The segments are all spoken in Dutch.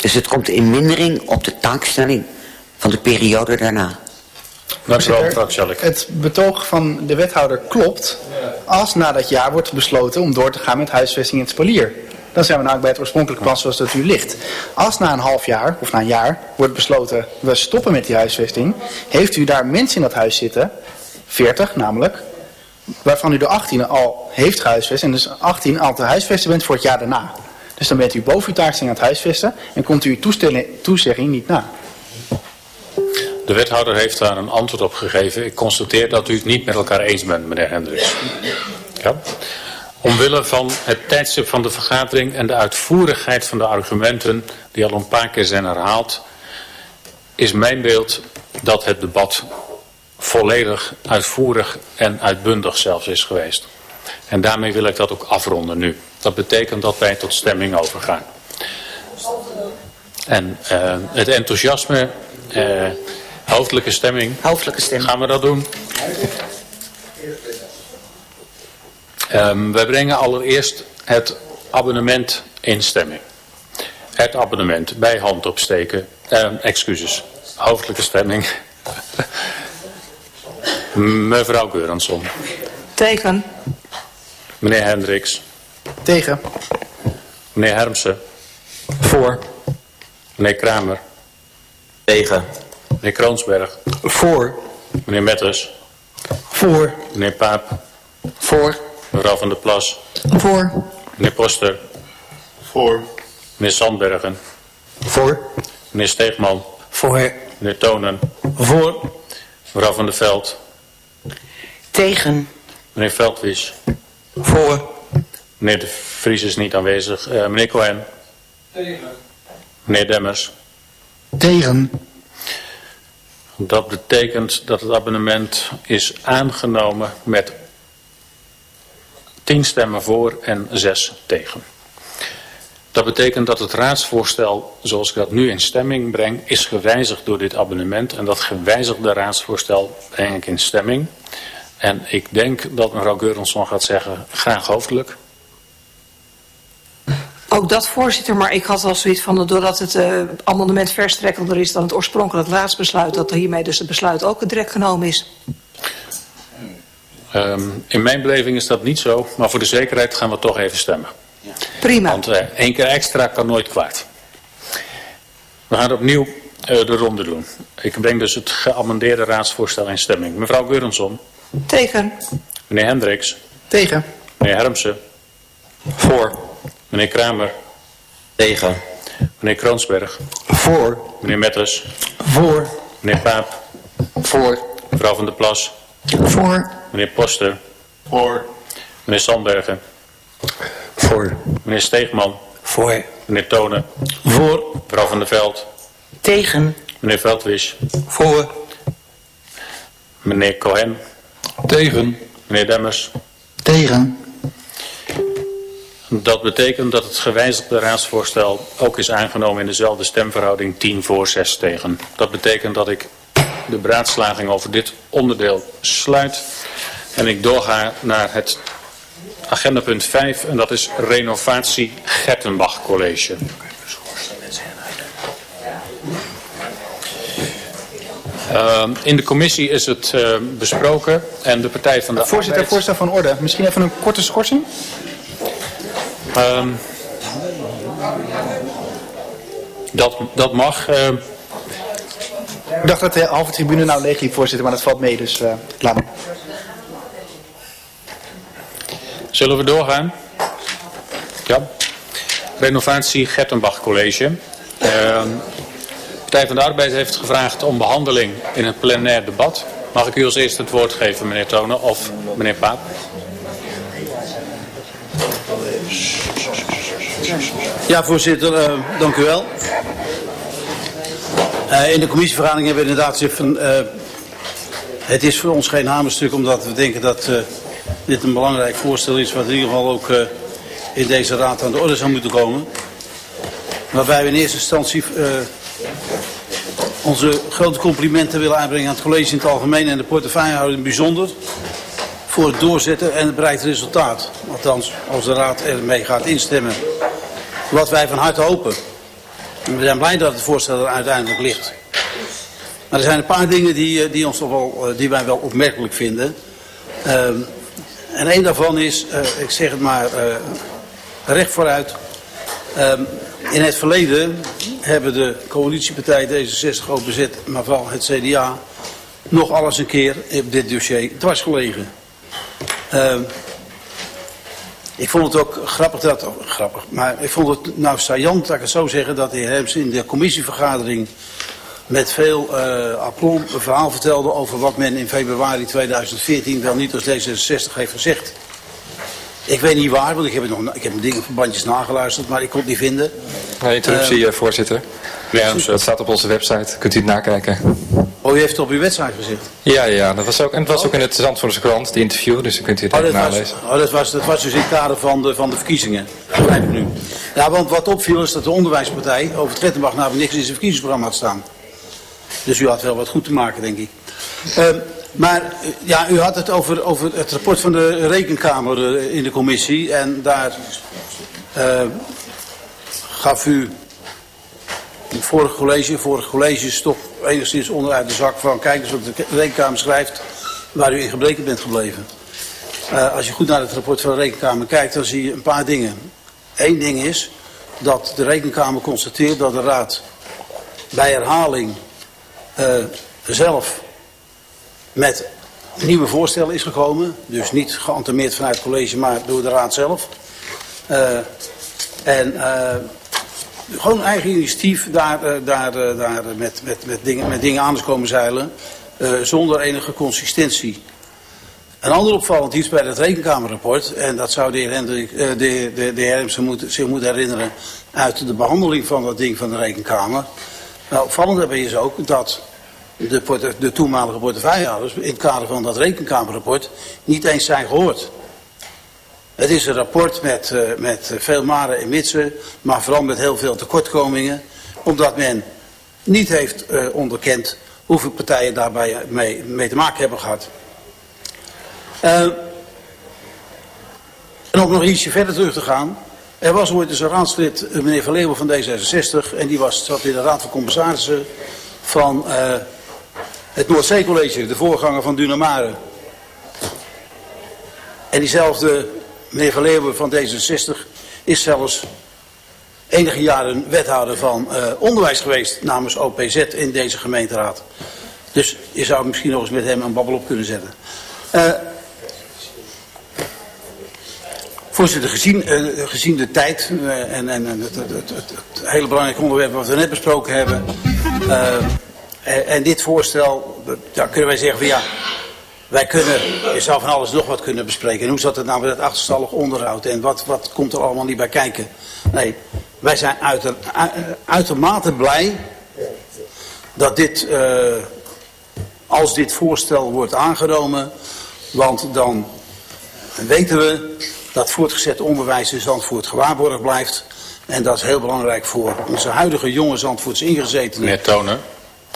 Dus het komt in mindering op de taakstelling van de periode daarna. Dank u wel, mevrouw Voorzitter. Het betoog van de wethouder klopt als na dat jaar wordt besloten om door te gaan met huisvesting in het spalier. Dan zijn we namelijk bij het oorspronkelijke plan zoals dat u ligt. Als na een half jaar of na een jaar wordt besloten we stoppen met die huisvesting, heeft u daar mensen in dat huis zitten, 40 namelijk, waarvan u de 18 al heeft gehuisvest en dus 18 al te huisvesten bent voor het jaar daarna. Dus dan bent u boven uw taakstelling aan het huisvesten en komt u uw toezegging niet na. De wethouder heeft daar een antwoord op gegeven. Ik constateer dat u het niet met elkaar eens bent, meneer Hendricks. Ja. Omwille van het tijdstip van de vergadering en de uitvoerigheid van de argumenten die al een paar keer zijn herhaald, is mijn beeld dat het debat volledig, uitvoerig en uitbundig zelfs is geweest. En daarmee wil ik dat ook afronden nu. Dat betekent dat wij tot stemming overgaan. En eh, het enthousiasme, eh, hoofdelijke stemming, Hoofdelijke stem. gaan we dat doen? Ehm wij brengen allereerst het abonnement in stemming. Het abonnement bij hand opsteken. Ehm excuses. Hoofdelijke stemming. Mevrouw Geuransson. Tegen. Meneer Hendricks. Tegen. Meneer Hermsen. Voor. Meneer Kramer. Tegen. Meneer Kroonsberg. Voor. Meneer Metters. Voor. Meneer Paap. Voor. Mevrouw van der Plas. Voor. Meneer Poster. Voor. Meneer Sandbergen. Voor. Meneer Steegman. Voor. Meneer Tonen. Voor. Mevrouw van der Veld. Tegen. Meneer Veldwies. Voor. Meneer de Vries is niet aanwezig. Eh, meneer Cohen. Tegen. Meneer Demmers. Tegen. Dat betekent dat het abonnement is aangenomen met 10 stemmen voor en 6 tegen. Dat betekent dat het raadsvoorstel, zoals ik dat nu in stemming breng, is gewijzigd door dit abonnement. En dat gewijzigde raadsvoorstel breng ik in stemming. En ik denk dat mevrouw Geurensson gaat zeggen, graag hoofdelijk. Ook dat voorzitter, maar ik had al zoiets van, doordat het eh, amendement verstrekkender is dan het oorspronkelijk raadsbesluit, dat hiermee dus het besluit ook direct genomen is. Ehm, in mijn beleving is dat niet zo, maar voor de zekerheid gaan we toch even stemmen. Prima. Want eh, één keer extra kan nooit kwaad. We gaan opnieuw eh, de ronde doen. Ik breng dus het geamendeerde raadsvoorstel in stemming. Mevrouw Geurensson, Tegen. meneer Hendricks, Tegen. meneer Hermsen, Voor. Meneer Kramer, Tegen. meneer Kroonsberg, Voor. meneer Metters, Voor. meneer Paap, Voor. mevrouw van der Plas, Voor. meneer Poster, Voor. meneer Sandbergen, Voor. meneer Steegman, Voor. meneer Tonen, Voor. mevrouw van der Veld, Tegen. meneer Veldwisch, Voor. meneer Cohen, Tegen. meneer Demmers. Tegen. Dat betekent dat het gewijzigde raadsvoorstel ook is aangenomen in dezelfde stemverhouding 10 voor 6 tegen. Dat betekent dat ik de beraadslaging over dit onderdeel sluit en ik doorga naar het agendapunt 5 en dat is renovatie Gertenbach College. Uh, in de commissie is het uh, besproken en de Partij van de Voorzitter, Arbeid... voorstel van orde. Misschien even een korte schorsing? Um, dat, dat mag. Uh, Ik dacht dat de halve tribune nou leeg liep, voorzitter, maar dat valt mee, dus uh, laat maar. Zullen we doorgaan? Ja. Renovatie Gertenbach College. Uh, Partij van de Arbeid heeft gevraagd om behandeling in het plenair debat. Mag ik u als eerste het woord geven, meneer Tonen of meneer Paap? Ja, voorzitter, uh, dank u wel. Uh, in de commissievergadering hebben we inderdaad gezegd van... Uh, het is voor ons geen hamerstuk omdat we denken dat dit een belangrijk voorstel is... wat in ieder geval ook in deze raad aan de orde zou moeten komen. Waarbij we in eerste instantie onze grote complimenten willen aanbrengen aan het college in het algemeen... en de portefeuillehouder in bijzonder... voor het doorzetten en het bereikt resultaat. Althans, als de raad ermee gaat instemmen wat wij van harte hopen. We zijn blij dat het voorstel er uiteindelijk ligt. Maar er zijn een paar dingen die, eh, die, ons wel, eh, die wij wel opmerkelijk vinden. Ehm, en een daarvan is, eh, ik zeg het maar recht vooruit. Ehm, in het verleden hebben de coalitiepartij D66 OPZ, maar vooral het CDA, nog alles een keer op dit dossier dwars gelegen. Ehm, ik vond het ook grappig dat, oh, grappig, maar ik vond het nou saillant, dat ik het zo zeggen, dat de heer in de commissievergadering met veel uh, aplomb een verhaal vertelde over wat men in februari 2014 wel niet als D66 heeft gezegd. Ik weet niet waar, want ik heb, het nog, ik heb dingen verbandjes nageluisterd, maar ik kon het niet vinden. Nee, interruptie, eh, voorzitter. Ja, Dat staat op onze website, kunt u het nakijken. Oh, u heeft het op uw website gezegd? Ja, ja, dat was ook, en het was ook in het Zandvoortse krant, die interview, dus dan kunt u het Oh, even dat was, nalezen. oh, dat, was, dat was dus in het kader van de, van de verkiezingen. Begrijp ik nu. Ja, want wat opviel is dat de onderwijspartij over Trettenbach nou niks in zijn verkiezingsprogramma had staan. Dus u had wel wat goed te maken, denk ik. Ehm, maar ja, u had het over, over het rapport van de rekenkamer eh, in de commissie. En daar eh, gaf u het vorige college, vorige college is toch enigszins onderuit de zak van kijk eens wat de rekenkamer schrijft waar u in gebreken bent gebleven. Eh, als je goed naar het rapport van de rekenkamer kijkt, dan zie je een paar dingen. Eén ding is dat de rekenkamer constateert dat de raad bij herhaling eh, zelf met nieuwe voorstellen is gekomen. Dus niet geantameerd vanuit het college, maar door de raad zelf. Eh, en gewoon eigen initiatief daar, eh, daar, eh, daar met, met, met, dingen, met dingen aan komen zeilen. eh, zonder enige consistentie. Een ander opvallend iets bij het rekenkamerrapport, en dat zou de heer, Hendrik, eh, de, de, de zich moeten herinneren uit de behandeling van dat ding van de rekenkamer. Nou, opvallend daarbij is ook dat de, de toenmalige portefeuillehouders in het kader van dat rekenkamerrapport niet eens zijn gehoord. Het is een rapport met, eh, met veel maren en mitsen, maar vooral met heel veel tekortkomingen, omdat men niet heeft eh, onderkend hoeveel partijen daarbij mee, mee te maken hebben gehad. Eh, en om nog ietsje verder terug te gaan. Er was ooit eens een raadslid, eh, meneer Van Leeuwen van D66. En die was, zat in de raad van commissarissen van eh, het Noordzeecollege, de voorganger van Dunamare. En diezelfde meneer Van Leeuwen van D66 is zelfs enige jaren wethouder van eh, onderwijs geweest namens OPZ in deze gemeenteraad. Dus je zou misschien nog eens met hem een babbel op kunnen zetten. Eh, Voorzitter, gezien, eh, gezien de tijd en, en het, het, het, het, hele belangrijke onderwerp wat we net besproken hebben. en, en dit voorstel, ja, kunnen wij zeggen van ja, wij kunnen, je zou van alles nog wat kunnen bespreken. En hoe zat het nou met het achterstallig onderhoud en wat, wat komt er allemaal niet bij kijken? Nee, wij zijn u- uitermate blij dat dit, eh, als dit voorstel wordt aangenomen, want dan weten we dat voortgezet onderwijs in Zandvoort gewaarborgd blijft. En dat is heel belangrijk voor onze huidige jonge Zandvoorts ingezetenen. Meneer Tonen,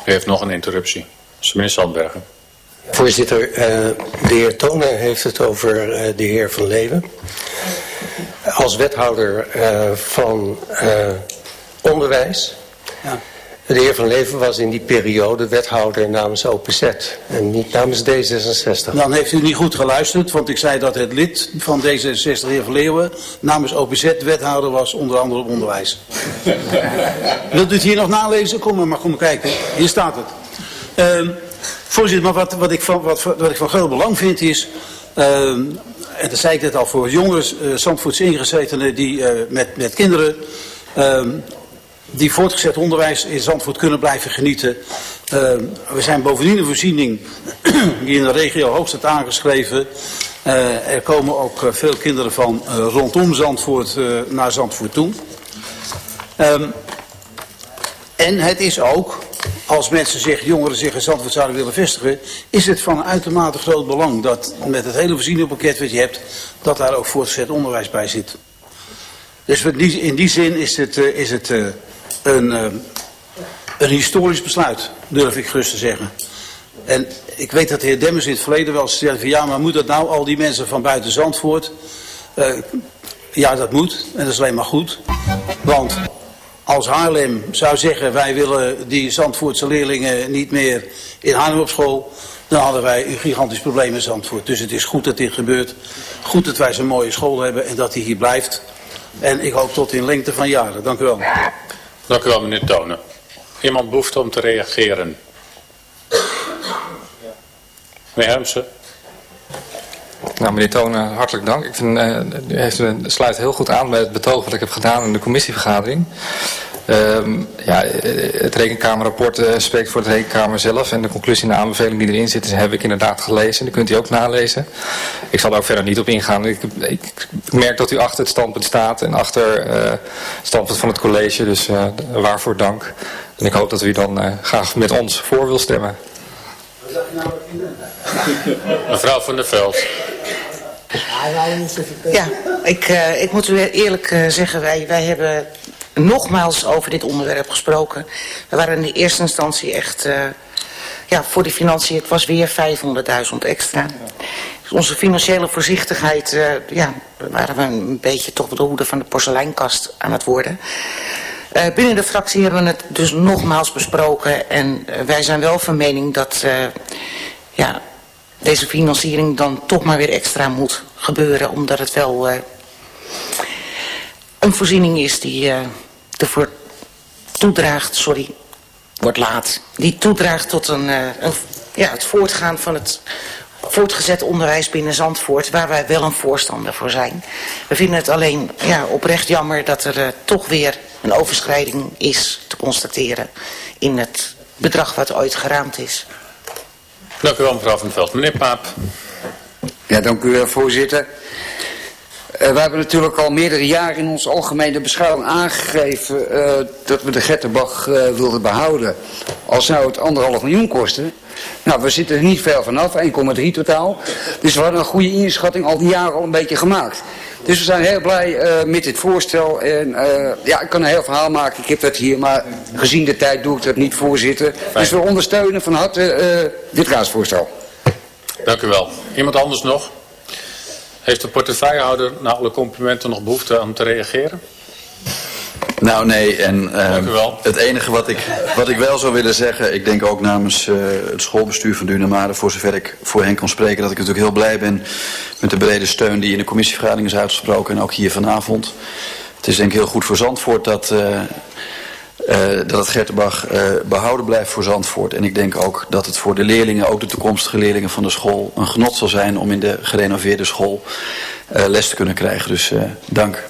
u heeft nog een interruptie. Meneer Sandbergen. Voorzitter, eh, de heer Toner heeft het over eh, de heer Van Leeuwen. Als wethouder eh, van eh, onderwijs. Ja. De heer Van Leeuwen was in die periode wethouder namens OPZ en niet namens D66. Dan heeft u niet goed geluisterd, want ik zei dat het lid van D66, de heer Van Leeuwen, namens OPZ wethouder was, onder andere op onderwijs. Wilt u het hier nog nalezen? Kom maar, maar kom maar kijken. Hier staat het. Ehm, voorzitter, maar wat, wat, ik van, wat, wat ik van groot belang vind is... ehm, en dat zei ik net al voor jongens, uh, Zandvoorts ingezetenen die eh, met, met kinderen... ehm, die voortgezet onderwijs in Zandvoort kunnen blijven genieten. Ehm, we zijn bovendien een voorziening die in de regio hoog staat aangeschreven. Eh, er komen ook eh, veel kinderen van rondom Zandvoort naar Zandvoort toe. En het is ook, als mensen zich, jongeren zich in Zandvoort zouden willen vestigen, is het van uitermate groot belang dat met het hele voorzieningspakket wat je hebt, dat daar ook voortgezet onderwijs bij zit. Dus in die, in die zin is het, eh, is het eh, een, eh, een historisch besluit, durf ik gerust te zeggen. En ik weet dat de heer Demmers in het verleden wel zei van ja, maar moet dat nou al die mensen van buiten Zandvoort? Ja, dat moet en dat is alleen maar goed. Want als Haarlem zou zeggen wij willen die Zandvoortse leerlingen niet meer in Haarlem op school, dan hadden wij een gigantisch probleem in Zandvoort. Dus het is goed dat dit gebeurt. Goed dat wij zo'n mooie school hebben en dat hij hier blijft. En ik hoop tot in lengte van jaren. Dank u wel. Dank u wel, meneer Tonen. Iemand behoeft om te reageren. Meneer Hermsen. Nou, meneer Tonen, hartelijk dank. Ik uh, u heeft, sluit heel goed aan bij het betoog wat ik heb gedaan in de commissievergadering. Uh, ja, het rekenkamerrapport uh, spreekt voor de rekenkamer zelf en de conclusie en de aanbeveling die erin zitten heb ik inderdaad gelezen. Die kunt u ook nalezen. Ik zal daar ook verder niet op ingaan. Ik, ik, merk dat u achter het standpunt staat en achter het standpunt van het college, dus waarvoor dank. En ik hoop dat u dan graag met ons voor wil stemmen. Mevrouw van der Veld. Ja, ik, uh, ik moet u eerlijk uh, zeggen, wij, wij hebben nogmaals over dit onderwerp gesproken. We waren in de eerste instantie echt, uh, ja, voor de financiën, het was weer 500.000 extra. Onze financiële voorzichtigheid, ja, waren we een beetje toch de hoede van de porseleinkast aan het worden. Binnen de fractie hebben we het dus nogmaals besproken en wij zijn wel van mening dat ja, deze financiering dan toch maar weer extra moet gebeuren, omdat het wel een voorziening is die ervoor toedraagt, sorry, wordt laat, die toedraagt tot een, een, ja, het voortgaan van het voortgezet onderwijs binnen Zandvoort, waar wij wel een voorstander voor zijn. We vinden het alleen ja, oprecht jammer dat er uh, toch weer een overschrijding is te constateren in het bedrag wat ooit geraamd is. Dank u wel mevrouw Van Veld. Meneer Paap. Ja, dank u wel voorzitter. Uh, we hebben natuurlijk al meerdere jaren in onze algemene beschouwing aangegeven uh, dat we de Gettenbach uh, wilden behouden. Al zou het anderhalf miljoen kosten. Nou, we zitten er niet ver vanaf, 1,3 totaal. Dus we hadden een goede inschatting al die jaren al een beetje gemaakt. Dus we zijn heel blij uh, met dit voorstel. En uh, ja, ik kan een heel verhaal maken. Ik heb dat hier, maar gezien de tijd doe ik dat niet voorzitten. Fijn. Dus we ondersteunen van harte uh, dit raadsvoorstel. Dank u wel. Iemand anders nog? Heeft de portefeuillehouder na alle complimenten nog behoefte aan te reageren? Nou nee, en uh, het enige wat ik, wat ik wel zou willen zeggen, ik denk ook namens uh, het schoolbestuur van Dunamade, voor zover ik voor hen kan spreken, dat ik natuurlijk heel blij ben met de brede steun die in de commissievergadering is uitgesproken en ook hier vanavond. Het is denk ik heel goed voor Zandvoort dat, uh, uh, dat het Gertenbach behouden blijft voor Zandvoort. En ik denk ook dat het voor de leerlingen, ook de toekomstige leerlingen van de school, een genot zal zijn om in de gerenoveerde school les te kunnen krijgen. Dus dank.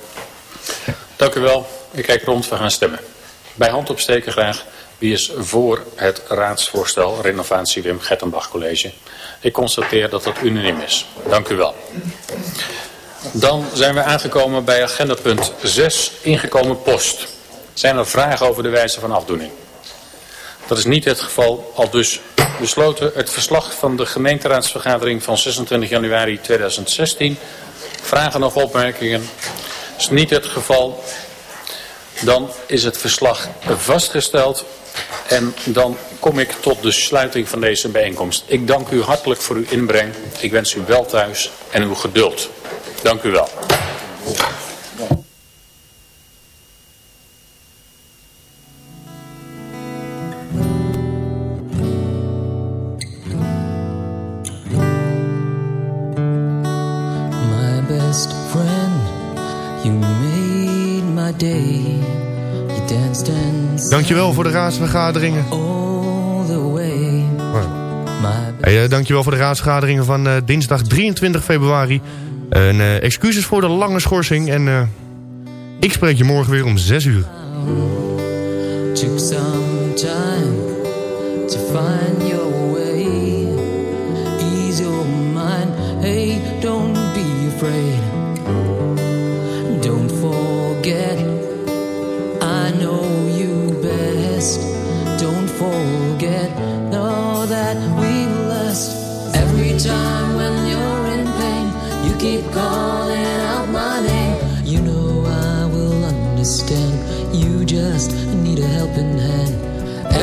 Dank u wel. Ik kijk rond, we gaan stemmen. Bij hand opsteken graag. Wie is voor het raadsvoorstel renovatie Wim Gettenbach College? Ik constateer dat dat unaniem is. Dank u wel. Dan zijn we aangekomen bij agenda punt 6, ingekomen post. Zijn er vragen over de wijze van afdoening? Dat is niet het geval, al dus besloten het verslag van de gemeenteraadsvergadering van 26 januari 2016. Vragen of opmerkingen? Dat is niet het geval. Dan is het verslag vastgesteld en dan kom ik tot de sluiting van deze bijeenkomst. Ik dank u hartelijk voor uw inbreng. Ik wens u wel thuis en uw geduld. Dank u wel. Dankjewel voor de raadsvergaderingen. Hey, uh, dankjewel voor de raadsvergaderingen van uh, dinsdag 23 februari. En, uh, excuses voor de lange schorsing. En ik spreek je morgen weer om 6 uur. Your mind. Hey, don't be afraid.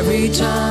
Every time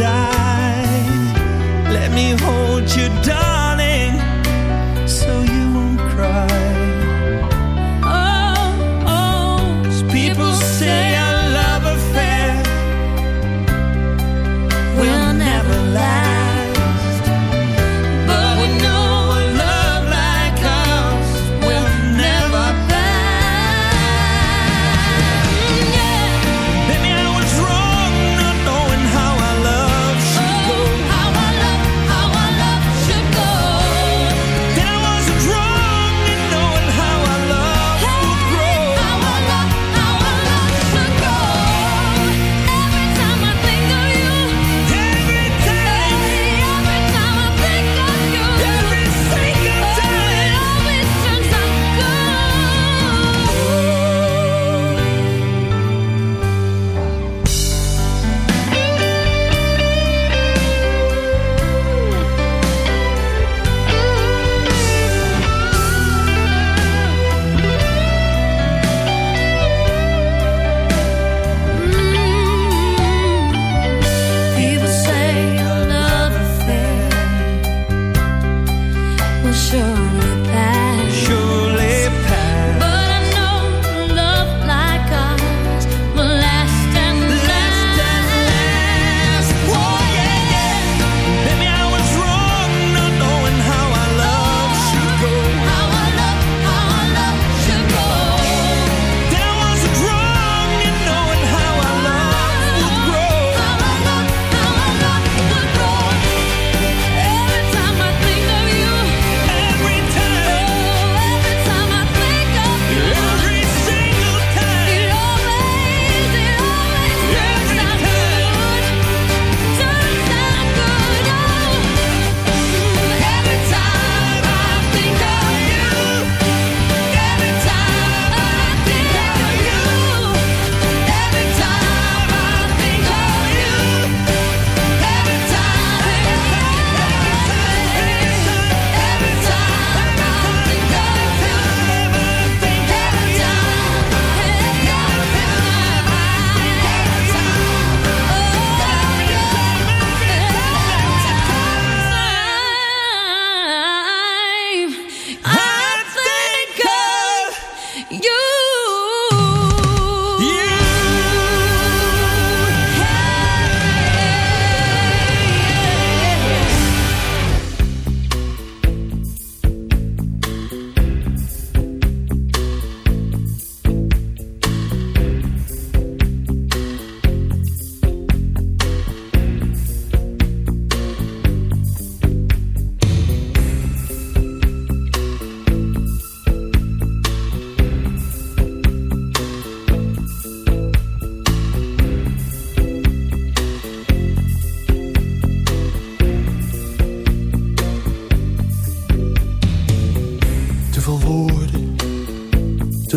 Die. Let me hold you, darling,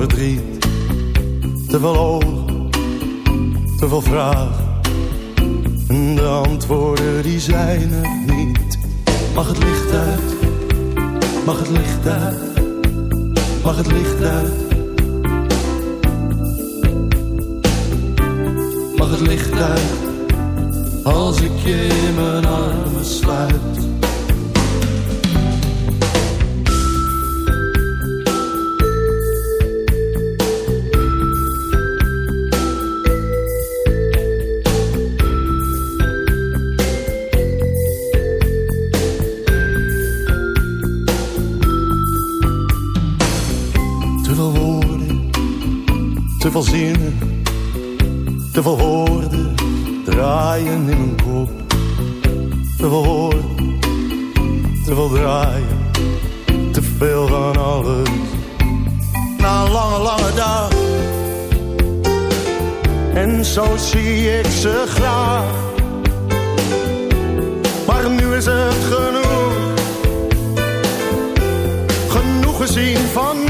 Verdriet. Te veel ogen, te veel vragen, en de antwoorden die zijn er niet. Mag het licht uit, mag het licht uit, mag het licht uit. Mag het licht uit als ik je in mijn armen sluit. Te veel woorden, te veel draaien, te veel van alles. Na een lange, lange dag. En zo zie ik ze graag. Maar nu is het genoeg. Genoeg gezien vandaag.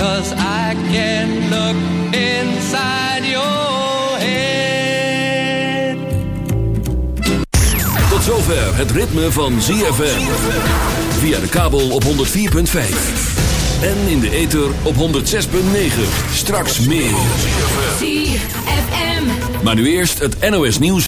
cause I can look inside your head. Tot zover het ritme van ZFM. Via de kabel op 104.5. En in de ether op 106.9. Straks meer. ZFM. Maar nu eerst het NOS nieuws.